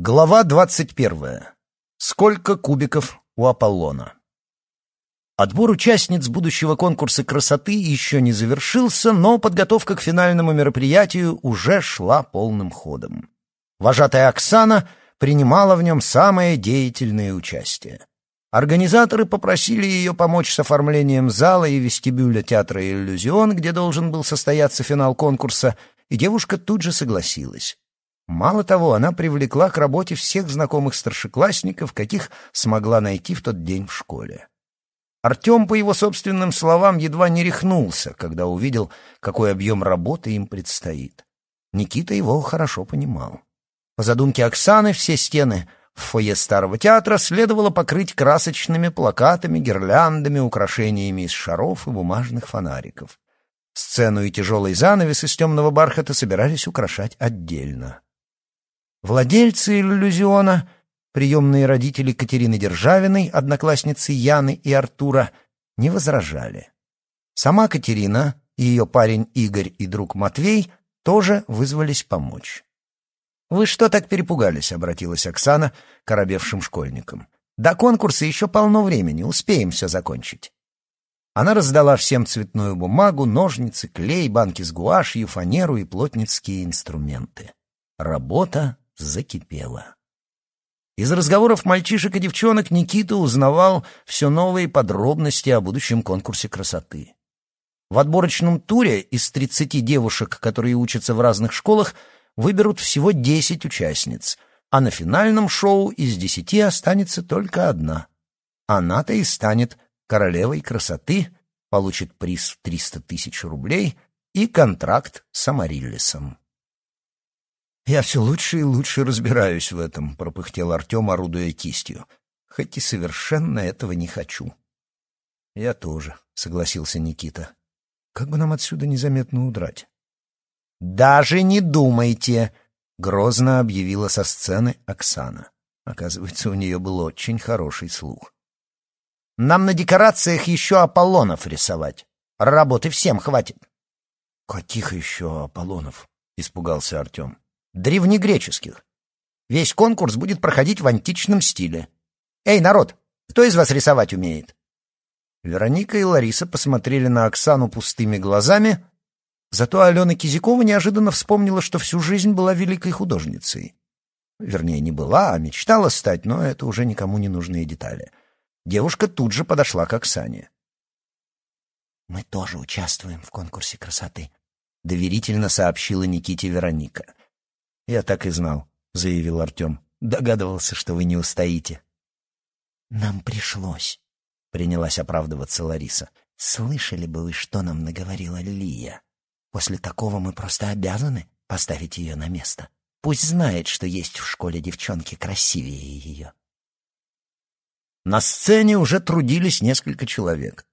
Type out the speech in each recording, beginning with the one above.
Глава двадцать первая. Сколько кубиков у Аполлона? Отбор участниц будущего конкурса красоты еще не завершился, но подготовка к финальному мероприятию уже шла полным ходом. Вожатая Оксана принимала в нем самое деятельное участие. Организаторы попросили ее помочь с оформлением зала и вестибюля театра «Иллюзион», где должен был состояться финал конкурса, и девушка тут же согласилась. Мало того, она привлекла к работе всех знакомых старшеклассников, каких смогла найти в тот день в школе. Артем, по его собственным словам, едва не рехнулся, когда увидел, какой объем работы им предстоит. Никита его хорошо понимал. По задумке Оксаны, все стены в фойе старого театра следовало покрыть красочными плакатами, гирляндами, украшениями из шаров и бумажных фонариков. Сцену и тяжелый занавес из темного бархата собирались украшать отдельно. Владельцы иллюзиона, приемные родители Катерины Державиной, одноклассницы Яны и Артура, не возражали. Сама Катерина, ее парень Игорь и друг Матвей тоже вызвались помочь. «Вы что так перепугались?» — обратилась Оксана к оробевшим школьникам. «До конкурса еще полно времени, успеем все закончить». Она раздала всем цветную бумагу, ножницы, клей, банки с гуашью, фанеру и плотницкие инструменты. Работа закипела. Из разговоров мальчишек и девчонок Никита узнавал все новые подробности о будущем конкурсе красоты. В отборочном туре из 30 девушек, которые учатся в разных школах, выберут всего 10 участниц, а на финальном шоу из 10 останется только одна. Она-то и станет королевой красоты, получит приз в 300 тысяч рублей и контракт с Амариллисом. «Я все лучше и лучше разбираюсь в этом», — пропыхтел Артем, орудуя кистью. «Хоть и совершенно этого не хочу». «Я тоже», — согласился Никита. «Как бы нам отсюда незаметно удрать?» «Даже не думайте!» — грозно объявила со сцены Оксана. Оказывается, у нее был очень хороший слух. «Нам на декорациях еще Аполлонов рисовать. Работы всем хватит». «Каких еще Аполлонов?» — испугался Артем древнегреческих. Весь конкурс будет проходить в античном стиле. Эй, народ, кто из вас рисовать умеет? Вероника и Лариса посмотрели на Оксану пустыми глазами, зато Алена Кизякова неожиданно вспомнила, что всю жизнь была великой художницей. Вернее, не была, а мечтала стать, но это уже никому не нужные детали. Девушка тут же подошла к Оксане. «Мы тоже участвуем в конкурсе красоты», — доверительно сообщила Никите Вероника. «Я так и знал», — заявил Артем. «Догадывался, что вы не устоите». «Нам пришлось», — принялась оправдываться Лариса. «Слышали бы вы, что нам наговорила Лия? После такого мы просто обязаны поставить ее на место. Пусть знает, что есть в школе девчонки красивее ее». На сцене уже трудились несколько человек.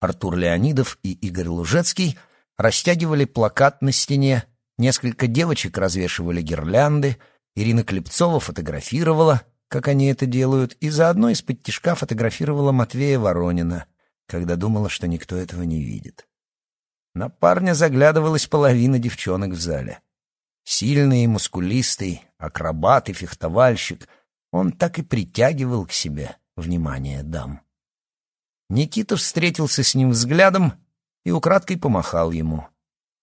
Артур Леонидов и Игорь Лужецкий растягивали плакат на стене, Несколько девочек развешивали гирлянды, Ирина Клепцова фотографировала, как они это делают, и заодно из-под тишка фотографировала Матвея Воронина, когда думала, что никто этого не видит. На парня заглядывалась половина девчонок в зале. Сильный мускулистый, акробат и фехтовальщик, он так и притягивал к себе внимание дам. Никита встретился с ним взглядом и украдкой помахал ему —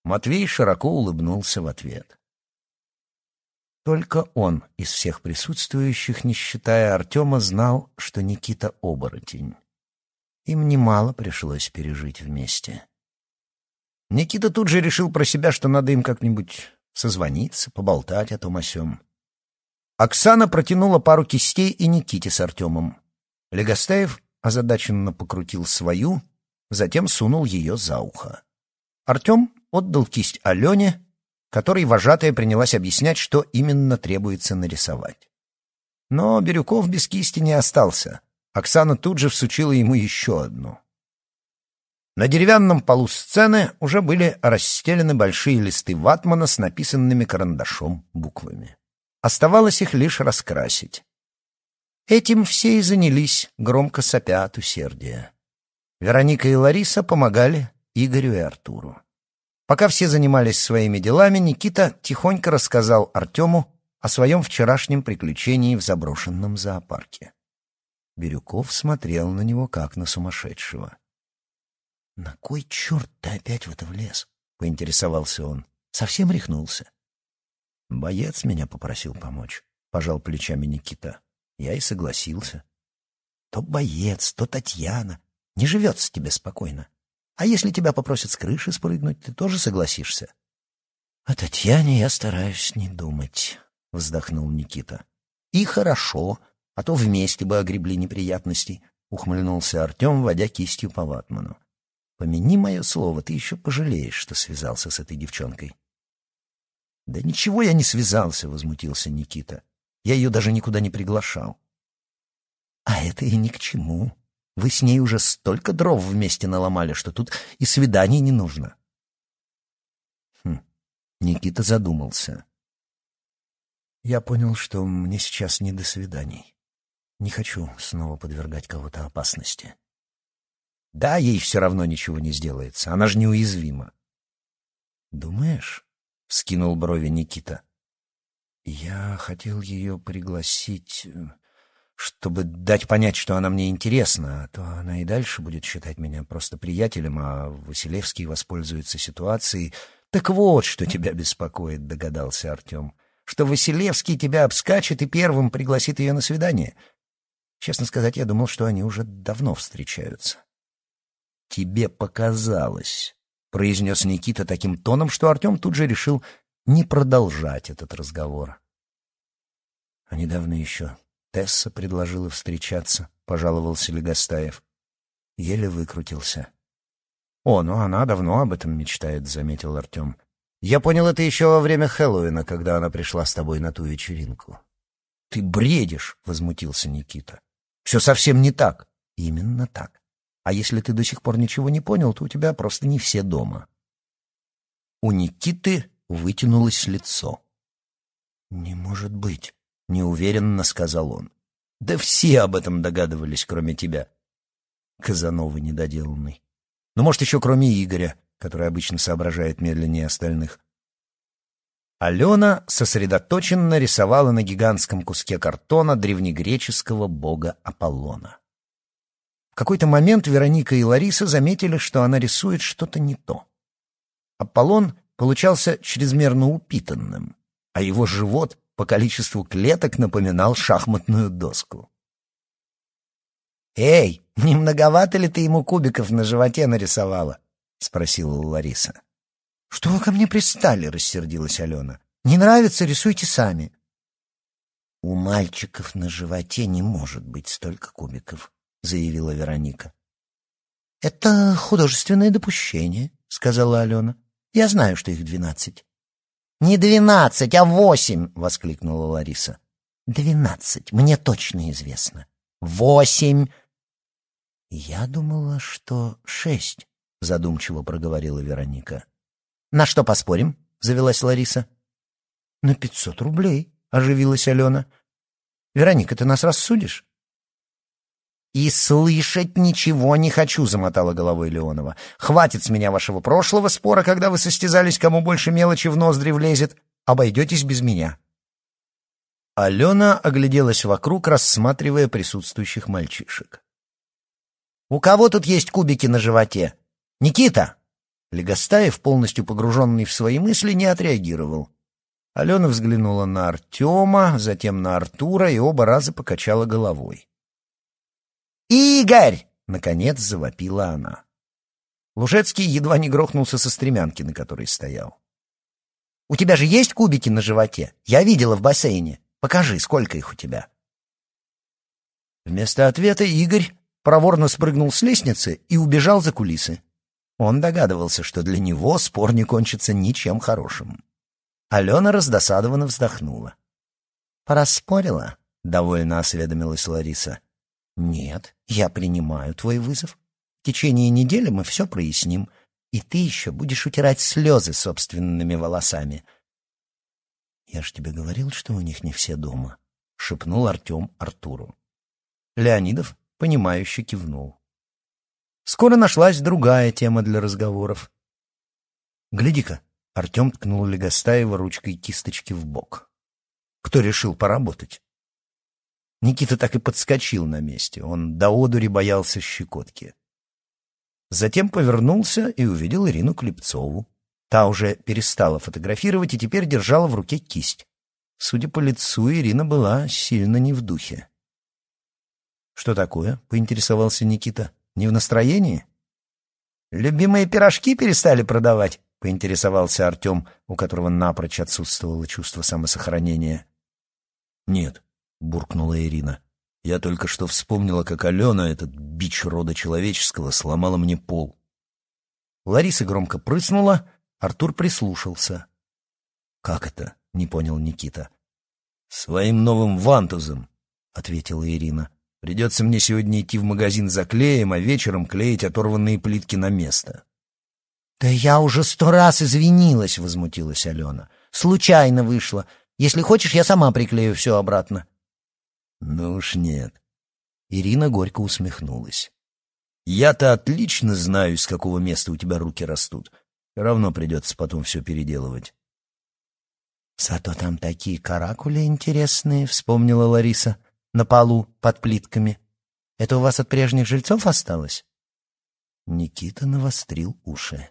Матвей широко улыбнулся в ответ. Только он из всех присутствующих, не считая Артема, знал, что Никита — оборотень. Им немало пришлось пережить вместе. Никита тут же решил про себя, что надо им как-нибудь созвониться, поболтать о том о сём. Оксана протянула пару кистей и Никите с Артемом. Легостаев озадаченно покрутил свою, затем сунул ее за ухо. Артем отдал кисть Алене, которой вожатая принялась объяснять, что именно требуется нарисовать. Но Бирюков без кисти не остался. Оксана тут же всучила ему еще одну. На деревянном полу сцены уже были расстелены большие листы ватмана с написанными карандашом буквами. Оставалось их лишь раскрасить. Этим все и занялись, громко сопя от усердия. Вероника и Лариса помогали Игорю и Артуру. Пока все занимались своими делами, Никита тихонько рассказал Артему о своем вчерашнем приключении в заброшенном зоопарке. Бирюков смотрел на него, как на сумасшедшего. — На кой черт ты опять в это влез? — поинтересовался он. — Совсем рехнулся. — Боец меня попросил помочь, — пожал плечами Никита. Я и согласился. То боец, то Татьяна. Не живется тебе спокойно. А если тебя попросят с крыши спрыгнуть, ты тоже согласишься? — О Татьяне я стараюсь не думать, — вздохнул Никита. — И хорошо, а то вместе бы огребли неприятностей, — ухмыльнулся Артем, водя кистью по ватману. — Помяни мое слово, ты еще пожалеешь, что связался с этой девчонкой. — Да ничего я не связался, — возмутился Никита. Я ее даже никуда не приглашал. — А это и ни к чему. Вы с ней уже столько дров вместе наломали, что тут и свиданий не нужно. Хм. Никита задумался. Я понял, что мне сейчас не до свиданий. Не хочу снова подвергать кого-то опасности. Да, ей все равно ничего не сделается, она же неуязвима. Думаешь? — вскинул брови Никита. Я хотел ее пригласить э, чтобы дать понять, что она мне интересна, а то она и дальше будет считать меня просто приятелем, а Василевский воспользуется ситуацией. Так вот, что тебя беспокоит, догадался Артем, что Василевский тебя обскачет и первым пригласит ее на свидание. Честно сказать, я думал, что они уже давно встречаются. Тебе показалось, произнес Никита таким тоном, что Артем тут же решил не продолжать этот разговор. А недавно еще Тесса предложила встречаться, — пожаловался Легостаев. Еле выкрутился. — О, ну она давно об этом мечтает, — заметил Артем. — Я понял это еще во время Хэллоуина, когда она пришла с тобой на ту вечеринку. — Ты бредишь, — возмутился Никита. — Все совсем не так. — Именно так. А если ты до сих пор ничего не понял, то у тебя просто не все дома. У Никиты вытянулось лицо. — Не может быть. — неуверенно сказал он. «Да все об этом догадывались, кроме тебя». Казанова недоделанный. Ну, может, еще кроме Игоря, который обычно соображает медленнее остальных. Алена сосредоточенно рисовала на гигантском куске картона древнегреческого бога Аполлона. В какой-то момент Вероника и Лариса заметили, что она рисует что-то не то. Аполлон получался чрезмерно упитанным, а его живот по количеству клеток напоминал шахматную доску. «Эй, не многовато ли ты ему кубиков на животе нарисовала?» — спросила Лариса. «Что вы ко мне пристали?» — рассердилась Алена. «Не нравится, рисуйте сами». «У мальчиков на животе не может быть столько кубиков», — заявила Вероника. «Это художественное допущение», — сказала Алена. «Я знаю, что их двенадцать. «Не двенадцать, а восемь!» — воскликнула Лариса. «Двенадцать, мне точно известно. Восемь!» «Я думала, что шесть», — задумчиво проговорила Вероника. «На что поспорим?» — завелась Лариса. «На пятьсот рублей», — оживилась Алена. «Вероника, ты нас рассудишь?» «И слышать ничего не хочу», — замотала головой Леонова. «Хватит с меня вашего прошлого спора, когда вы состязались, кому больше мелочи в ноздри влезет. Обойдетесь без меня». Алена огляделась вокруг, рассматривая присутствующих мальчишек. «У кого тут есть кубики на животе? Никита!» Легостаев, полностью погруженный в свои мысли, не отреагировал. Алена взглянула на Артема, затем на Артура и оба раза покачала головой. «Игорь!» — наконец завопила она. Лужецкий едва не грохнулся со стремянки, на которой стоял. «У тебя же есть кубики на животе? Я видела в бассейне. Покажи, сколько их у тебя». Вместо ответа Игорь проворно спрыгнул с лестницы и убежал за кулисы. Он догадывался, что для него спор не кончится ничем хорошим. Алена раздосадованно вздохнула. «Пораспорила?» — довольно осведомилась Лариса. «Нет, я принимаю твой вызов. В течение недели мы все проясним, и ты еще будешь утирать слезы собственными волосами». «Я ж тебе говорил, что у них не все дома», — шепнул Артем Артуру. Леонидов, понимающе кивнул. Скоро нашлась другая тема для разговоров. «Гляди-ка!» — Артем ткнул Легостаева ручкой кисточки в бок. кто решил поработать. Никита так и подскочил на месте. Он до одури боялся щекотки. Затем повернулся и увидел Ирину Клепцову. Та уже перестала фотографировать и теперь держала в руке кисть. Судя по лицу, Ирина была сильно не в духе. «Что такое?» — поинтересовался Никита. «Не в настроении?» «Любимые пирожки перестали продавать?» — поинтересовался Артем, у которого напрочь отсутствовало чувство самосохранения. «Нет», — буркнула Ирина. «Я только что вспомнила, как Алена, этот бич рода человеческого, сломала мне пол». Лариса громко прыснула, Артур прислушался. «Как это?» — не понял Никита. «Своим новым вантузом», — ответила Ирина. «Придется мне сегодня идти в магазин за клеем, а вечером клеить оторванные плитки на место». «Да я уже сто раз извинилась», — возмутилась Алена. «Случайно вышло. Если хочешь, я сама приклею все обратно». «Ну уж нет». Ирина горько усмехнулась. «Я-то отлично знаю, с какого места у тебя руки растут. Равно придется потом все переделывать». «Зато там такие каракули интересные», — вспомнила Лариса, — «на полу, под плитками. Это у вас от прежних жильцов осталось?» Никита навострил уши.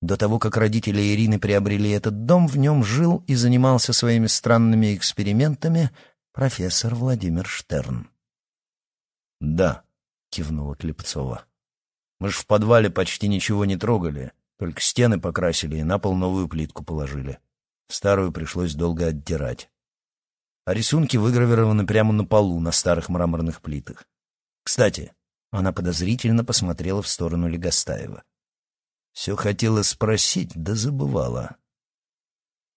До того, как родители Ирины приобрели этот дом, в нем жил и занимался своими странными экспериментами профессор Владимир Штерн. «Да», — кивнула Клепцова. «Мы ж в подвале почти ничего не трогали, только стены покрасили и на пол новую плитку положили. Старую пришлось долго оттирать. А рисунки выгравированы прямо на полу, на старых мраморных плитах. Кстати, она подозрительно посмотрела в сторону Легостаева. Все хотела спросить, да забывала.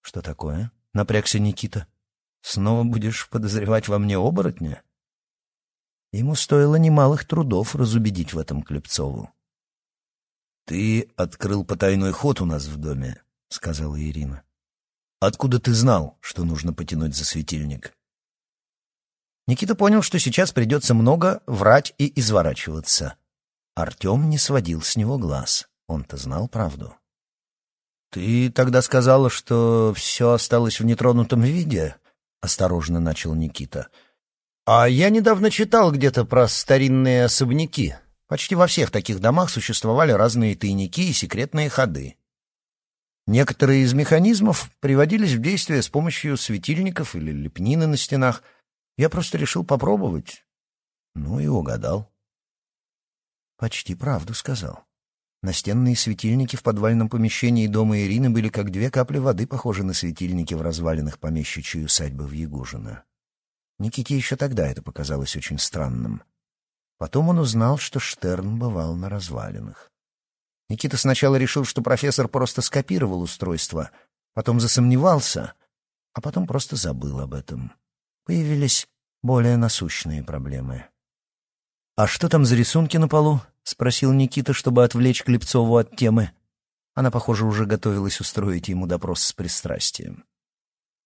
«Что такое?» — напрягся Никита. «Снова будешь подозревать во мне оборотня?» Ему стоило немалых трудов разубедить в этом Клепцову. «Ты открыл потайной ход у нас в доме», — сказала Ирина. Откуда ты знал, что нужно потянуть за светильник? Никита понял, что сейчас придется много врать и изворачиваться. Артем не сводил с него глаз. Он-то знал правду. «Ты тогда сказала, что все осталось в нетронутом виде?» — осторожно начал Никита. «А я недавно читал где-то про старинные особняки. Почти во всех таких домах существовали разные тайники и секретные ходы. Некоторые из механизмов приводились в действие с помощью светильников или лепнины на стенах. Я просто решил попробовать. Ну и угадал. Почти правду сказал. Настенные светильники в подвальном помещении дома Ирины были как две капли воды, похожи на светильники в развалинах помещичьей усадьбы в Ягужино. Никите еще тогда это показалось очень странным. Потом он узнал, что Штерн бывал на развалинах. Никита сначала решил, что профессор просто скопировал устройство, потом засомневался, а потом просто забыл об этом. Появились более насущные проблемы. «А что там за рисунки на полу?» — спросил Никита, чтобы отвлечь Клепцову от темы. Она, похоже, уже готовилась устроить ему допрос с пристрастием.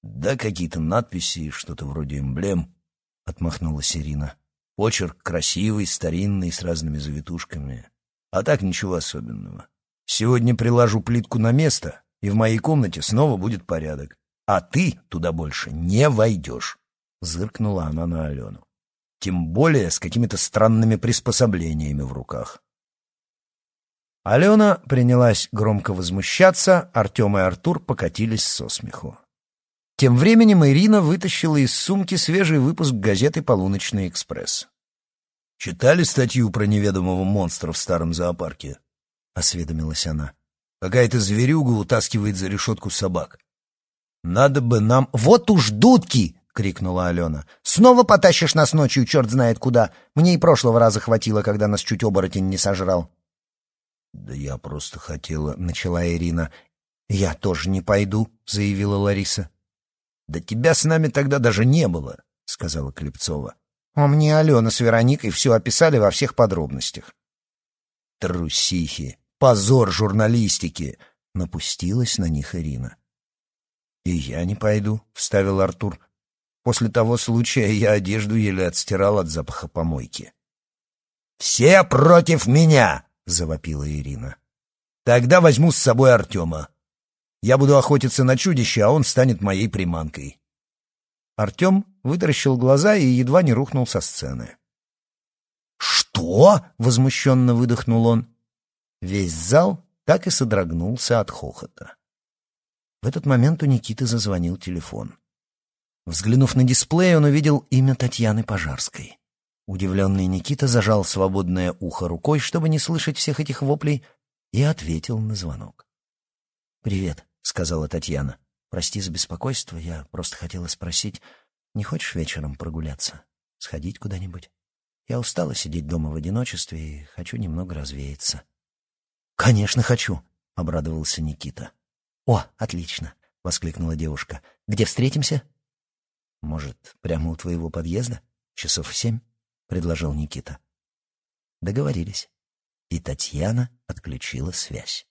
«Да какие-то надписи, что-то вроде эмблем», — отмахнулась Ирина. «Почерк красивый, старинный, с разными завитушками. А так ничего особенного. Сегодня приложу плитку на место, и в моей комнате снова будет порядок. А ты туда больше не войдешь. Зыркнула она на Алену. Тем более с какими-то странными приспособлениями в руках. Алена принялась громко возмущаться, Артем и Артур покатились со смеху. Тем временем Ирина вытащила из сумки свежий выпуск газеты «Полуночный экспресс». «Читали статью про неведомого монстра в старом зоопарке?» — осведомилась она. «Какая-то зверюга утаскивает за решетку собак. Надо бы нам...» «Вот уж дудки!» — крикнула Алена. «Снова потащишь нас ночью, черт знает куда. Мне и прошлого раза хватило, когда нас чуть оборотень не сожрал». «Да я просто хотела...» — начала Ирина. «Я тоже не пойду», — заявила Лариса. «Да тебя с нами тогда даже не было», — сказала Клепцова. А мне Алена с Вероникой все описали во всех подробностях. Трусихи! Позор журналистики! Напустилась на них Ирина. «И я не пойду», — вставил Артур. «После того случая я одежду еле отстирал от запаха помойки». «Все против меня!» — завопила Ирина. «Тогда возьму с собой Артема. Я буду охотиться на чудище, а он станет моей приманкой». Артем вытаращил глаза и едва не рухнул со сцены. «Что?» — возмущенно выдохнул он. Весь зал так и содрогнулся от хохота. В этот момент у Никиты зазвонил телефон. Взглянув на дисплей, он увидел имя Татьяны Пожарской. Удивленный Никита зажал свободное ухо рукой, чтобы не слышать всех этих воплей, и ответил на звонок. «Привет», — сказала Татьяна. «Прости за беспокойство, я просто хотела спросить, не хочешь вечером прогуляться? Сходить куда-нибудь? Я устала сидеть дома в одиночестве и хочу немного развеяться». «Конечно хочу», — обрадовался Никита. «О, отлично!» — воскликнула девушка. «Где встретимся?» «Может, прямо у твоего подъезда? Часов в семь?» — предложил Никита. Договорились. И Татьяна отключила связь.